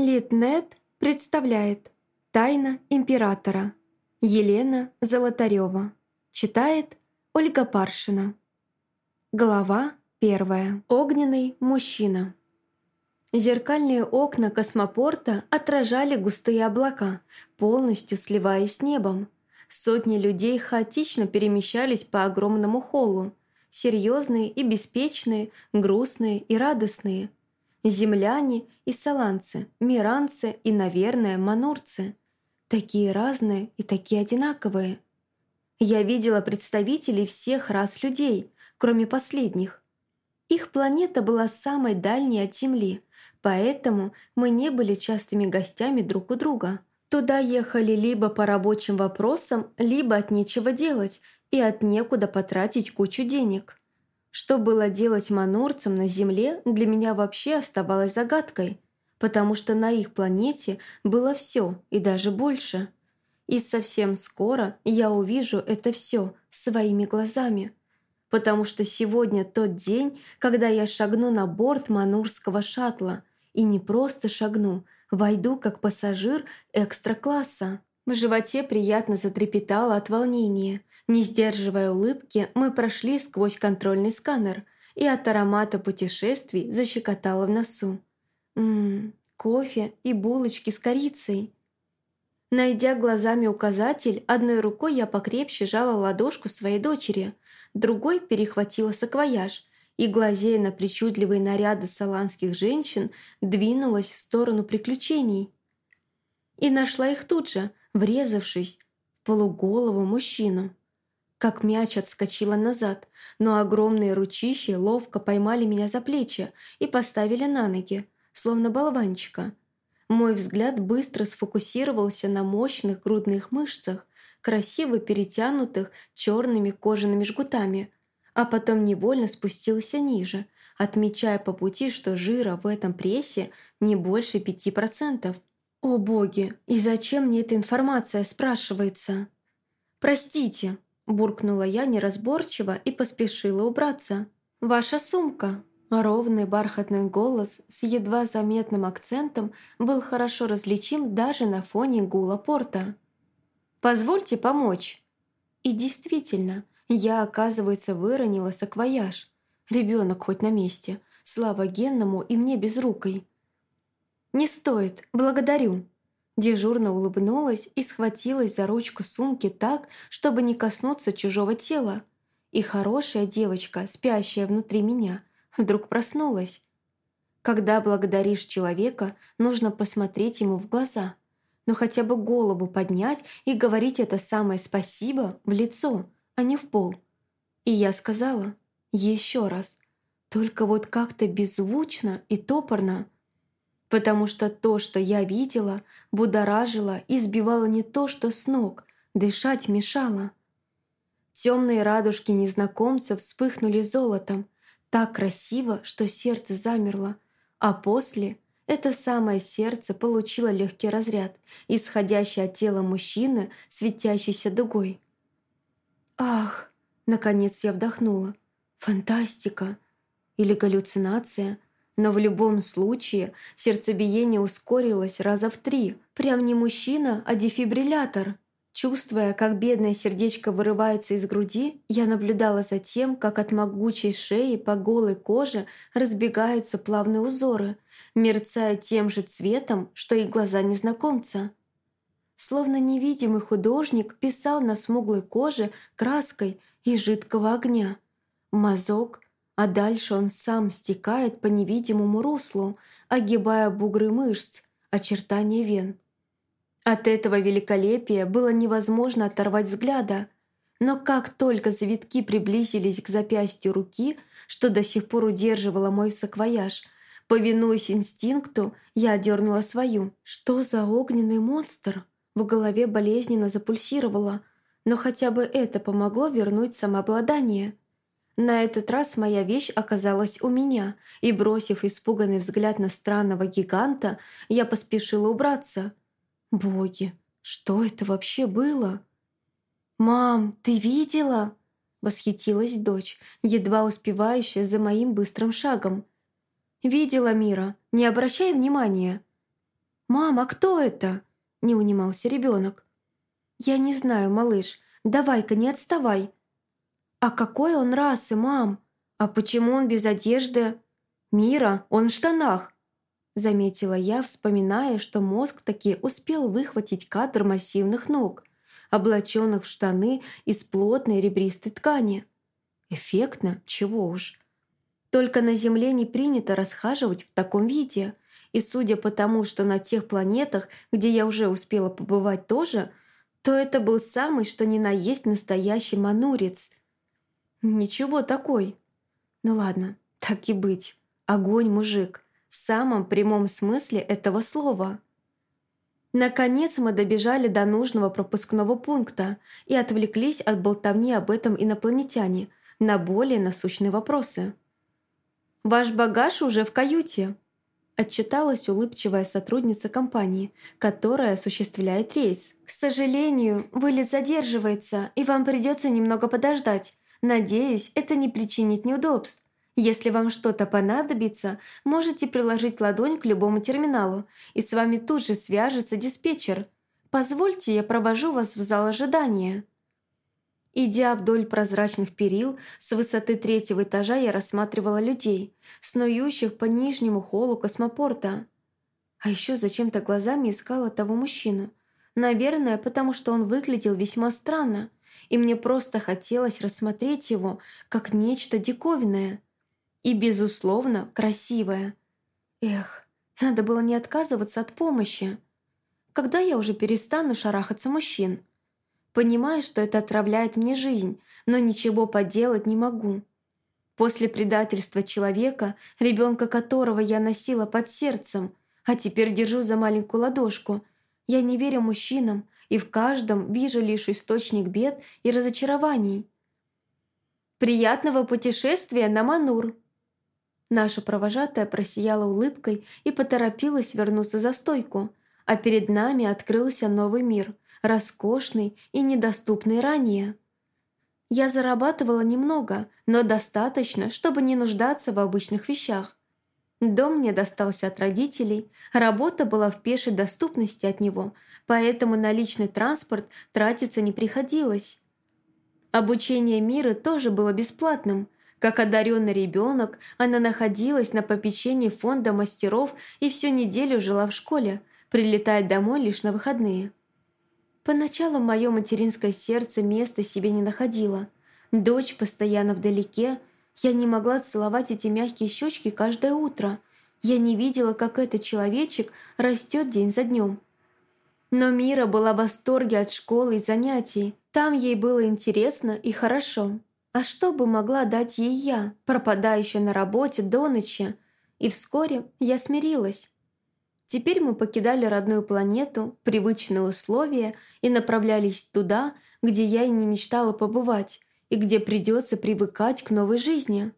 Литнет представляет «Тайна императора». Елена Золотарева. Читает Ольга Паршина. Глава первая. Огненный мужчина. Зеркальные окна космопорта отражали густые облака, полностью сливаясь с небом. Сотни людей хаотично перемещались по огромному холлу. Серьезные и беспечные, грустные и радостные – земляне и саланцы, миранцы и, наверное, манурцы. Такие разные и такие одинаковые. Я видела представителей всех рас людей, кроме последних. Их планета была самой дальней от Земли, поэтому мы не были частыми гостями друг у друга. Туда ехали либо по рабочим вопросам, либо от нечего делать и от некуда потратить кучу денег. Что было делать манурцам на Земле, для меня вообще оставалось загадкой, потому что на их планете было все и даже больше. И совсем скоро я увижу это все своими глазами, потому что сегодня тот день, когда я шагну на борт манурского шаттла, и не просто шагну, войду как пассажир экстра-класса. В животе приятно затрепетало от волнения – не сдерживая улыбки, мы прошли сквозь контрольный сканер, и от аромата путешествий защекотало в носу. Ммм, кофе и булочки с корицей. Найдя глазами указатель, одной рукой я покрепче жала ладошку своей дочери, другой перехватила саквояж и, глазея на причудливые наряды саланских женщин, двинулась в сторону приключений. И нашла их тут же, врезавшись в полуголову мужчину. Как мяч отскочила назад, но огромные ручищи ловко поймали меня за плечи и поставили на ноги, словно болванчика. Мой взгляд быстро сфокусировался на мощных грудных мышцах, красиво перетянутых черными кожаными жгутами, а потом невольно спустился ниже, отмечая по пути, что жира в этом прессе не больше пяти процентов. «О боги, и зачем мне эта информация?» спрашивается. «Простите», Буркнула я неразборчиво и поспешила убраться. «Ваша сумка!» Ровный бархатный голос с едва заметным акцентом был хорошо различим даже на фоне гула порта. «Позвольте помочь!» И действительно, я, оказывается, выронила саквояж. Ребенок хоть на месте. Слава генному и мне безрукой. «Не стоит, благодарю!» Дежурно улыбнулась и схватилась за ручку сумки так, чтобы не коснуться чужого тела. И хорошая девочка, спящая внутри меня, вдруг проснулась. Когда благодаришь человека, нужно посмотреть ему в глаза, но хотя бы голову поднять и говорить это самое «спасибо» в лицо, а не в пол. И я сказала еще раз, только вот как-то беззвучно и топорно – потому что то, что я видела, будоражило и сбивало не то, что с ног, дышать мешало. Темные радужки незнакомцев вспыхнули золотом, так красиво, что сердце замерло, а после это самое сердце получило легкий разряд, исходящий от тела мужчины, светящийся дугой. «Ах!» — наконец я вдохнула. «Фантастика!» Или галлюцинация — но в любом случае сердцебиение ускорилось раза в три. Прям не мужчина, а дефибриллятор. Чувствуя, как бедное сердечко вырывается из груди, я наблюдала за тем, как от могучей шеи по голой коже разбегаются плавные узоры, мерцая тем же цветом, что и глаза незнакомца. Словно невидимый художник писал на смуглой коже краской из жидкого огня. Мазок, а дальше он сам стекает по невидимому руслу, огибая бугры мышц, очертания вен. От этого великолепия было невозможно оторвать взгляда, но как только завитки приблизились к запястью руки, что до сих пор удерживала мой саквояж, повинуясь инстинкту, я дернула свою. Что за огненный монстр? В голове болезненно запульсировало, но хотя бы это помогло вернуть самообладание – на этот раз моя вещь оказалась у меня, и, бросив испуганный взгляд на странного гиганта, я поспешила убраться. «Боги, что это вообще было?» «Мам, ты видела?» — восхитилась дочь, едва успевающая за моим быстрым шагом. «Видела, Мира, не обращай внимания». «Мама, кто это?» – не унимался ребенок. «Я не знаю, малыш. Давай-ка, не отставай». «А какой он расы, мам? А почему он без одежды?» «Мира, он в штанах!» Заметила я, вспоминая, что мозг таки успел выхватить кадр массивных ног, облаченных в штаны из плотной ребристой ткани. Эффектно, чего уж. Только на Земле не принято расхаживать в таком виде. И судя по тому, что на тех планетах, где я уже успела побывать тоже, то это был самый, что ни на есть настоящий манурец. Ничего такой. Ну ладно, так и быть. Огонь, мужик. В самом прямом смысле этого слова. Наконец мы добежали до нужного пропускного пункта и отвлеклись от болтовни об этом инопланетяне на более насущные вопросы. «Ваш багаж уже в каюте», – отчиталась улыбчивая сотрудница компании, которая осуществляет рейс. «К сожалению, вылет задерживается, и вам придется немного подождать. Надеюсь, это не причинит неудобств. Если вам что-то понадобится, можете приложить ладонь к любому терминалу, и с вами тут же свяжется диспетчер. Позвольте, я провожу вас в зал ожидания». Идя вдоль прозрачных перил, с высоты третьего этажа я рассматривала людей, снующих по нижнему холлу космопорта. А еще зачем-то глазами искала того мужчину. Наверное, потому что он выглядел весьма странно, и мне просто хотелось рассмотреть его как нечто диковинное – и, безусловно, красивая. Эх, надо было не отказываться от помощи. Когда я уже перестану шарахаться мужчин? Понимаю, что это отравляет мне жизнь, но ничего поделать не могу. После предательства человека, ребенка которого я носила под сердцем, а теперь держу за маленькую ладошку, я не верю мужчинам и в каждом вижу лишь источник бед и разочарований. «Приятного путешествия на Манур!» Наша провожатая просияла улыбкой и поторопилась вернуться за стойку, а перед нами открылся новый мир, роскошный и недоступный ранее. Я зарабатывала немного, но достаточно, чтобы не нуждаться в обычных вещах. Дом мне достался от родителей, работа была в пешей доступности от него, поэтому на личный транспорт тратиться не приходилось. Обучение Миры тоже было бесплатным – как одаренный ребенок, она находилась на попечении фонда мастеров и всю неделю жила в школе, прилетая домой лишь на выходные. Поначалу мое материнское сердце места себе не находило. Дочь постоянно вдалеке. Я не могла целовать эти мягкие щечки каждое утро. Я не видела, как этот человечек растет день за днем. Но Мира была в восторге от школы и занятий. Там ей было интересно и хорошо. А что бы могла дать ей я, пропадающая на работе до ночи? И вскоре я смирилась. Теперь мы покидали родную планету, привычные условия и направлялись туда, где я и не мечтала побывать, и где придется привыкать к новой жизни.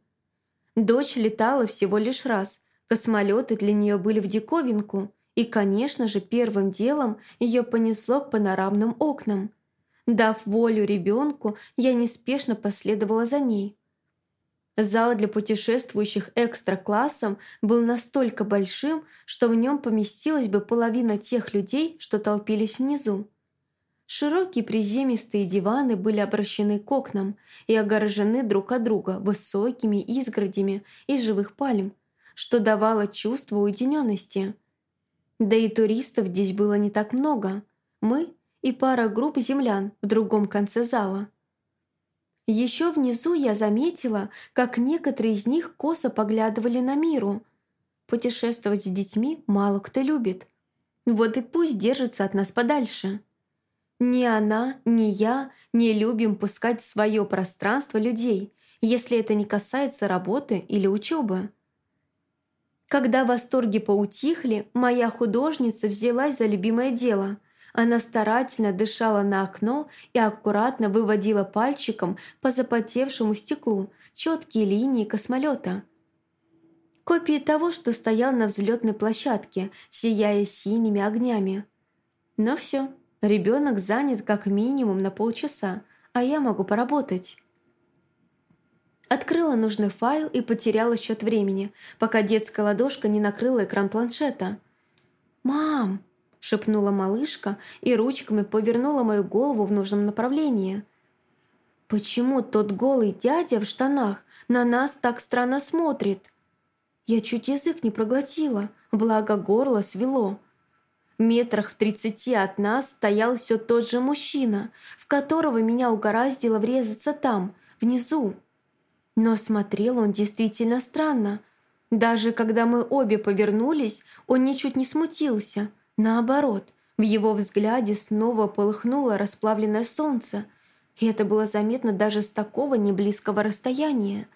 Дочь летала всего лишь раз, космолеты для нее были в диковинку, и, конечно же, первым делом ее понесло к панорамным окнам – Дав волю ребенку, я неспешно последовала за ней. Зал для путешествующих экстра-классом был настолько большим, что в нем поместилась бы половина тех людей, что толпились внизу. Широкие приземистые диваны были обращены к окнам и огорожены друг от друга высокими изгородями из живых пальм, что давало чувство уединенности. Да и туристов здесь было не так много. Мы и пара групп землян в другом конце зала. Еще внизу я заметила, как некоторые из них косо поглядывали на миру. Путешествовать с детьми мало кто любит. Вот и пусть держится от нас подальше. Ни она, ни я не любим пускать в свое пространство людей, если это не касается работы или учебы. Когда восторги поутихли, моя художница взялась за любимое дело – она старательно дышала на окно и аккуратно выводила пальчиком по запотевшему стеклу четкие линии космолета. Копии того, что стоял на взлетной площадке, сияя синими огнями. Но все, ребенок занят как минимум на полчаса, а я могу поработать. Открыла нужный файл и потеряла счет времени, пока детская ладошка не накрыла экран планшета. «Мам!» шепнула малышка и ручками повернула мою голову в нужном направлении. «Почему тот голый дядя в штанах на нас так странно смотрит?» Я чуть язык не проглотила, благо горло свело. Метрах в тридцати от нас стоял все тот же мужчина, в которого меня угораздило врезаться там, внизу. Но смотрел он действительно странно. Даже когда мы обе повернулись, он ничуть не смутился. Наоборот, в его взгляде снова полыхнуло расплавленное солнце, и это было заметно даже с такого неблизкого расстояния.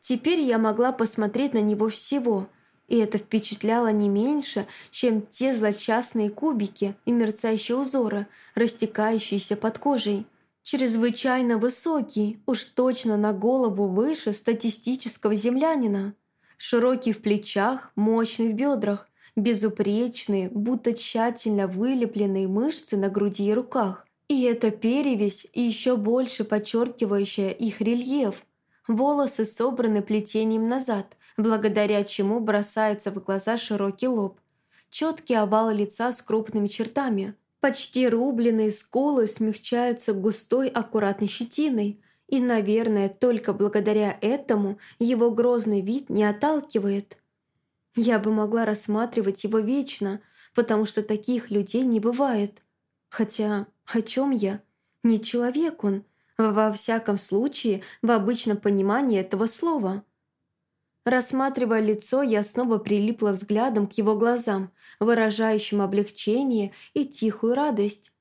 Теперь я могла посмотреть на него всего, и это впечатляло не меньше, чем те злочастные кубики и мерцающие узоры, растекающиеся под кожей. Чрезвычайно высокий, уж точно на голову выше статистического землянина. Широкий в плечах, мощный в бедрах, безупречные, будто тщательно вылепленные мышцы на груди и руках. И эта перевесь, еще больше подчеркивающая их рельеф. Волосы собраны плетением назад, благодаря чему бросается в глаза широкий лоб. Четкий овал лица с крупными чертами. Почти рубленые скулы смягчаются густой аккуратной щетиной. И, наверное, только благодаря этому его грозный вид не отталкивает. Я бы могла рассматривать его вечно, потому что таких людей не бывает. Хотя, о чем я? Не человек он, во всяком случае, в обычном понимании этого слова. Рассматривая лицо, я снова прилипла взглядом к его глазам, выражающим облегчение и тихую радость.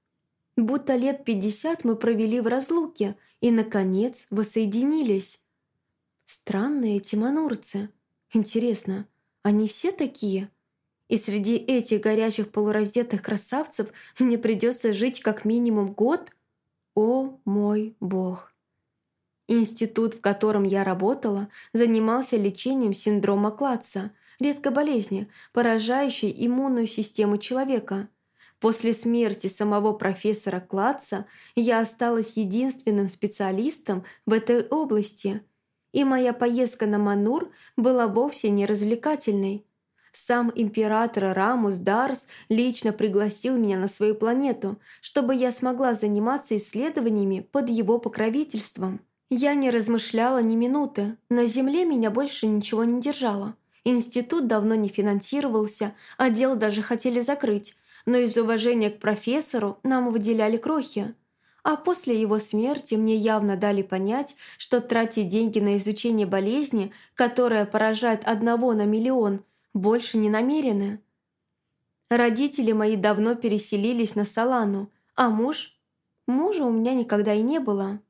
Будто лет пятьдесят мы провели в разлуке и, наконец, воссоединились. Странные эти манурцы. Интересно, они все такие? И среди этих горячих полураздетых красавцев мне придется жить как минимум год – о мой бог! Институт, в котором я работала, занимался лечением синдрома Клатца, редкой болезни, поражающей иммунную систему человека. После смерти самого профессора Клатца я осталась единственным специалистом в этой области, и моя поездка на Манур была вовсе не развлекательной. Сам император Рамус Дарс лично пригласил меня на свою планету, чтобы я смогла заниматься исследованиями под его покровительством. Я не размышляла ни минуты, на Земле меня больше ничего не держало. Институт давно не финансировался, отдел даже хотели закрыть, но из уважения к профессору нам выделяли крохи. А после его смерти мне явно дали понять, что тратить деньги на изучение болезни, которая поражает одного на миллион, больше не намерены. Родители мои давно переселились на Салану, а муж... Мужа у меня никогда и не было.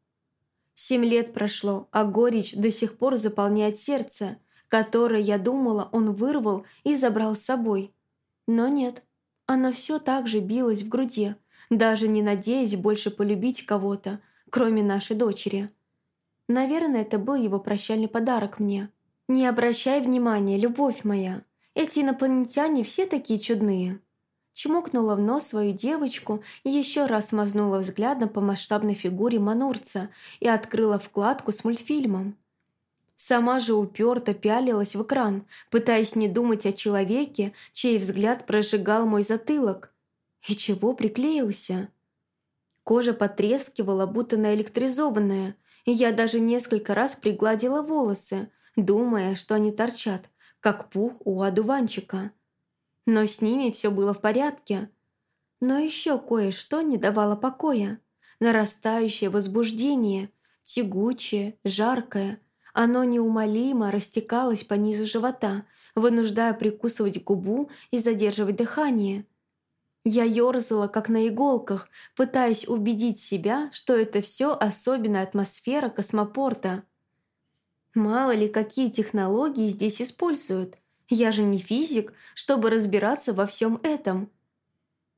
Семь лет прошло, а горечь до сих пор заполняет сердце, которое, я думала, он вырвал и забрал с собой. Но нет, она все так же билась в груди, даже не надеясь больше полюбить кого-то, кроме нашей дочери. Наверное, это был его прощальный подарок мне. «Не обращай внимания, любовь моя. Эти инопланетяне все такие чудные». Чмокнула в нос свою девочку и еще раз мазнула взглядом по масштабной фигуре Манурца и открыла вкладку с мультфильмом. Сама же уперто пялилась в экран, пытаясь не думать о человеке, чей взгляд прожигал мой затылок. И чего приклеился? Кожа потрескивала, будто наэлектризованная, и я даже несколько раз пригладила волосы, думая, что они торчат, как пух у одуванчика. Но с ними все было в порядке. Но еще кое-что не давало покоя. Нарастающее возбуждение, тягучее, жаркое. Оно неумолимо растекалось по низу живота, вынуждая прикусывать губу и задерживать дыхание. Я ерзала, как на иголках, пытаясь убедить себя, что это все особенная атмосфера космопорта – Мало ли, какие технологии здесь используют. Я же не физик, чтобы разбираться во всем этом.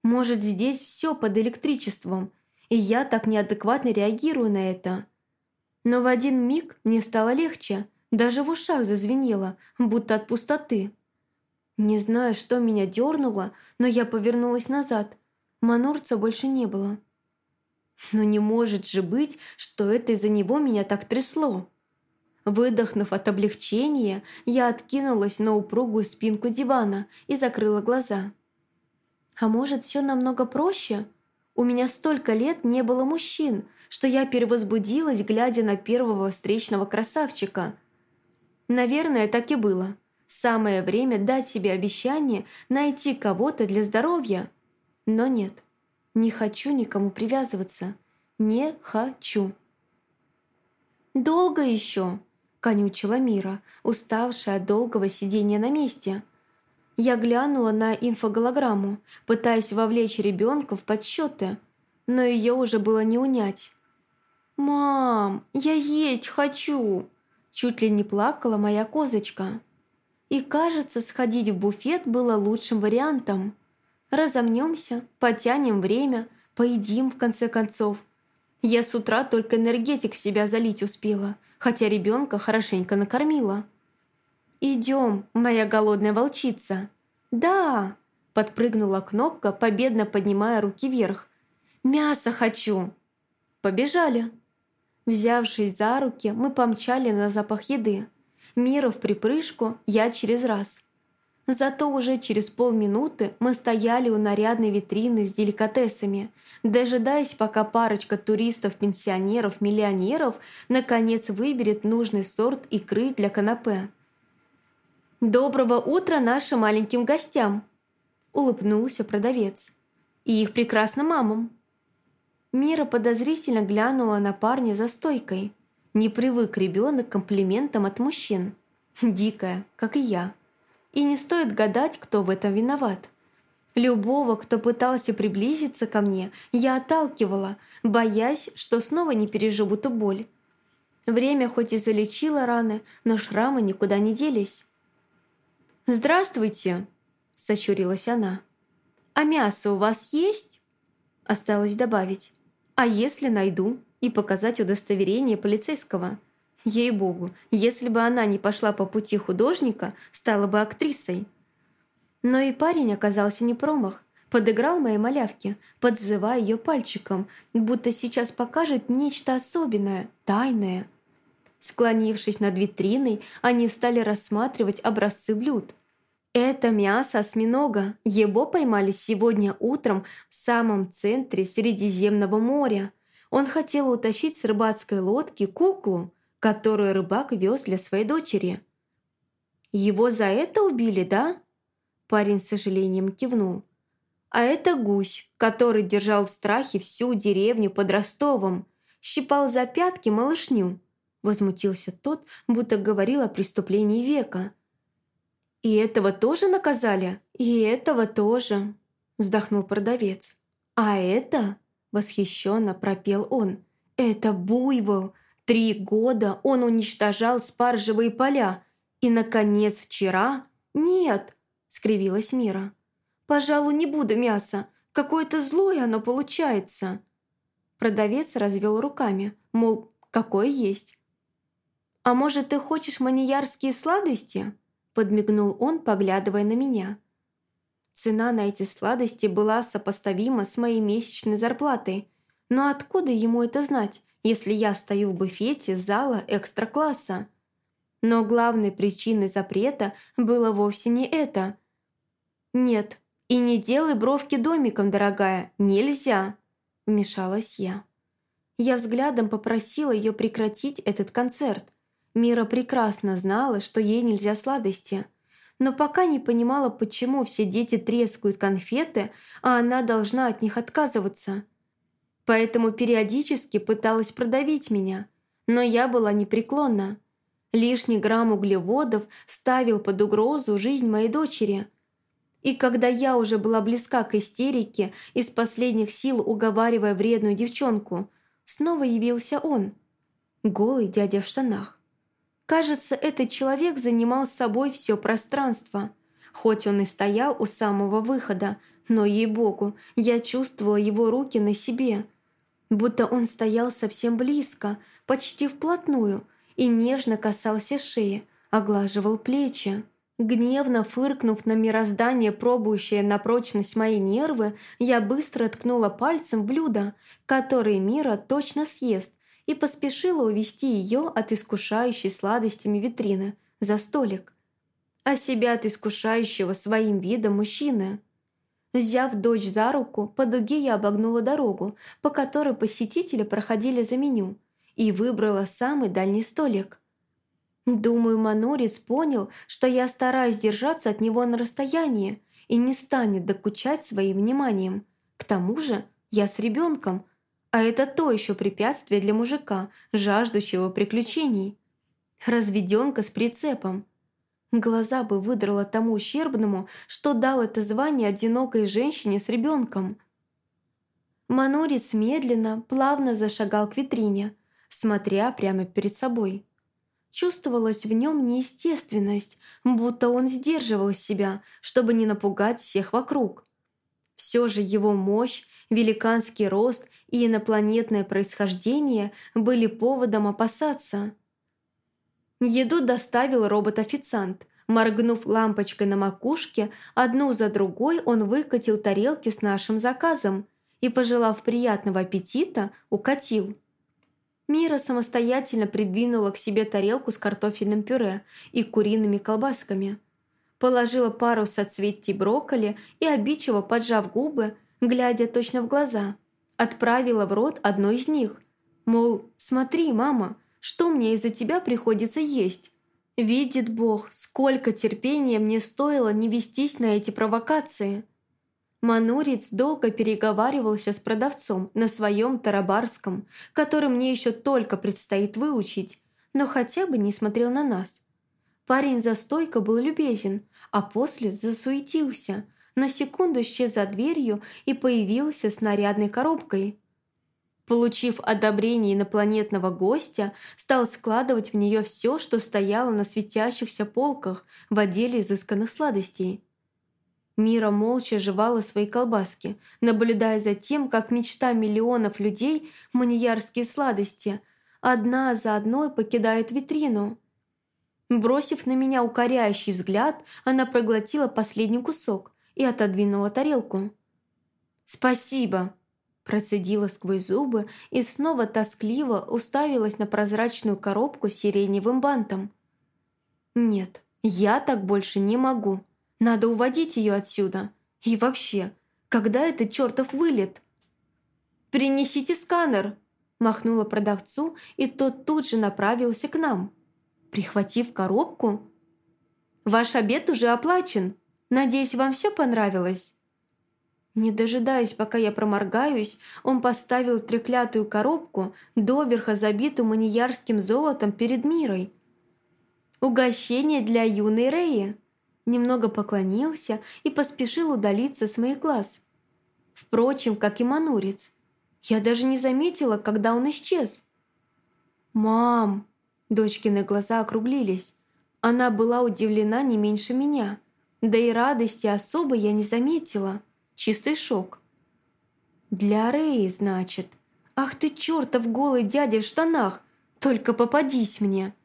Может, здесь все под электричеством, и я так неадекватно реагирую на это. Но в один миг мне стало легче, даже в ушах зазвенело, будто от пустоты. Не знаю, что меня дернуло, но я повернулась назад. Манурца больше не было. Но не может же быть, что это из-за него меня так трясло. Выдохнув от облегчения, я откинулась на упругую спинку дивана и закрыла глаза. А может, все намного проще? У меня столько лет не было мужчин, что я перевозбудилась, глядя на первого встречного красавчика. Наверное, так и было. Самое время дать себе обещание найти кого-то для здоровья. Но нет, не хочу никому привязываться. Не хочу. «Долго еще?» – конючила Мира, уставшая от долгого сидения на месте. Я глянула на инфоголограмму, пытаясь вовлечь ребенка в подсчеты, но ее уже было не унять. «Мам, я есть хочу!» Чуть ли не плакала моя козочка. И кажется, сходить в буфет было лучшим вариантом. Разомнемся, потянем время, поедим в конце концов. Я с утра только энергетик в себя залить успела, хотя ребенка хорошенько накормила. «Идем, моя голодная волчица!» «Да!» – подпрыгнула кнопка, победно поднимая руки вверх. «Мясо хочу!» «Побежали!» Взявшись за руки, мы помчали на запах еды. Мира в припрыжку, я через раз. Зато уже через полминуты мы стояли у нарядной витрины с деликатесами, дожидаясь, пока парочка туристов-пенсионеров-миллионеров наконец выберет нужный сорт икры для канапе. «Доброго утра нашим маленьким гостям!» – улыбнулся продавец. «И их прекрасным мамам!» Мира подозрительно глянула на парня за стойкой. Не привык ребенок к комплиментам от мужчин. Дикая, как и я. И не стоит гадать, кто в этом виноват. Любого, кто пытался приблизиться ко мне, я отталкивала, боясь, что снова не переживу ту боль. Время хоть и залечило раны, но шрамы никуда не делись. «Здравствуйте!» – сощурилась она. «А мясо у вас есть?» Осталось добавить. А если найду и показать удостоверение полицейского? Ей-богу, если бы она не пошла по пути художника, стала бы актрисой. Но и парень оказался не промах. Подыграл моей малявке, подзывая ее пальчиком, будто сейчас покажет нечто особенное, тайное. Склонившись над витриной, они стали рассматривать образцы блюд. Это мясо осьминога. Его поймали сегодня утром в самом центре Средиземного моря. Он хотел утащить с рыбацкой лодки куклу, которую рыбак вез для своей дочери. «Его за это убили, да?» Парень с сожалением кивнул. «А это гусь, который держал в страхе всю деревню под Ростовом, щипал за пятки малышню». Возмутился тот, будто говорил о преступлении века – «И этого тоже наказали?» «И этого тоже», – вздохнул продавец. «А это?» – восхищенно пропел он. «Это буйвол! Три года он уничтожал спаржевые поля. И, наконец, вчера...» «Нет!» – скривилась Мира. «Пожалуй, не буду мяса. Какое-то злое оно получается». Продавец развел руками, мол, какое есть. «А может, ты хочешь маньярские сладости?» подмигнул он, поглядывая на меня. Цена на эти сладости была сопоставима с моей месячной зарплатой. Но откуда ему это знать, если я стою в буфете зала экстра-класса? Но главной причиной запрета было вовсе не это. «Нет, и не делай бровки домиком, дорогая, нельзя!» Вмешалась я. Я взглядом попросила ее прекратить этот концерт – Мира прекрасно знала, что ей нельзя сладости, но пока не понимала, почему все дети трескают конфеты, а она должна от них отказываться. Поэтому периодически пыталась продавить меня, но я была непреклонна. Лишний грамм углеводов ставил под угрозу жизнь моей дочери. И когда я уже была близка к истерике, из последних сил уговаривая вредную девчонку, снова явился он, голый дядя в штанах. Кажется, этот человек занимал с собой все пространство. Хоть он и стоял у самого выхода, но, ей-богу, я чувствовала его руки на себе. Будто он стоял совсем близко, почти вплотную, и нежно касался шеи, оглаживал плечи. Гневно фыркнув на мироздание, пробующее на прочность мои нервы, я быстро ткнула пальцем блюдо, которое Мира точно съест, и поспешила увести ее от искушающей сладостями витрины за столик, а себя от искушающего своим видом мужчины. Взяв дочь за руку, по дуге я обогнула дорогу, по которой посетители проходили за меню, и выбрала самый дальний столик. Думаю, Манурец понял, что я стараюсь держаться от него на расстоянии и не станет докучать своим вниманием. К тому же я с ребенком, а это то еще препятствие для мужика, жаждущего приключений. Разведенка с прицепом. Глаза бы выдрала тому ущербному, что дал это звание одинокой женщине с ребенком. Манурец медленно, плавно зашагал к витрине, смотря прямо перед собой. Чувствовалась в нем неестественность, будто он сдерживал себя, чтобы не напугать всех вокруг. Все же его мощь, великанский рост и инопланетное происхождение были поводом опасаться – Еду доставил робот-официант. Моргнув лампочкой на макушке, одну за другой он выкатил тарелки с нашим заказом и, пожелав приятного аппетита, укатил. Мира самостоятельно придвинула к себе тарелку с картофельным пюре и куриными колбасками. Положила пару соцветий брокколи и, обидчиво поджав губы, глядя точно в глаза, отправила в рот одно из них. Мол, смотри, мама, что мне из-за тебя приходится есть. Видит Бог, сколько терпения мне стоило не вестись на эти провокации. Манурец долго переговаривался с продавцом на своем тарабарском, который мне еще только предстоит выучить, но хотя бы не смотрел на нас. Парень за стойкой был любезен, а после засуетился, на секунду исчез за дверью и появился с нарядной коробкой. Получив одобрение инопланетного гостя, стал складывать в нее все, что стояло на светящихся полках в отделе изысканных сладостей. Мира молча жевала свои колбаски, наблюдая за тем, как мечта миллионов людей, маньярские сладости, одна за одной покидают витрину. Бросив на меня укоряющий взгляд, она проглотила последний кусок и отодвинула тарелку. «Спасибо!» Процедила сквозь зубы и снова тоскливо уставилась на прозрачную коробку с сиреневым бантом. «Нет, я так больше не могу. Надо уводить ее отсюда. И вообще, когда это чертов вылет?» «Принесите сканер!» махнула продавцу, и тот тут же направился к нам. Прихватив коробку, «Ваш обед уже оплачен. Надеюсь, вам все понравилось?» Не дожидаясь, пока я проморгаюсь, он поставил треклятую коробку, доверха забитую маньярским золотом перед мирой. «Угощение для юной Реи!» Немного поклонился и поспешил удалиться с моих глаз. Впрочем, как и Манурец. Я даже не заметила, когда он исчез. «Мам!» Дочкины глаза округлились. Она была удивлена не меньше меня. Да и радости особо я не заметила. Чистый шок. «Для Рэи, значит. Ах ты чертов голый дядя в штанах! Только попадись мне!»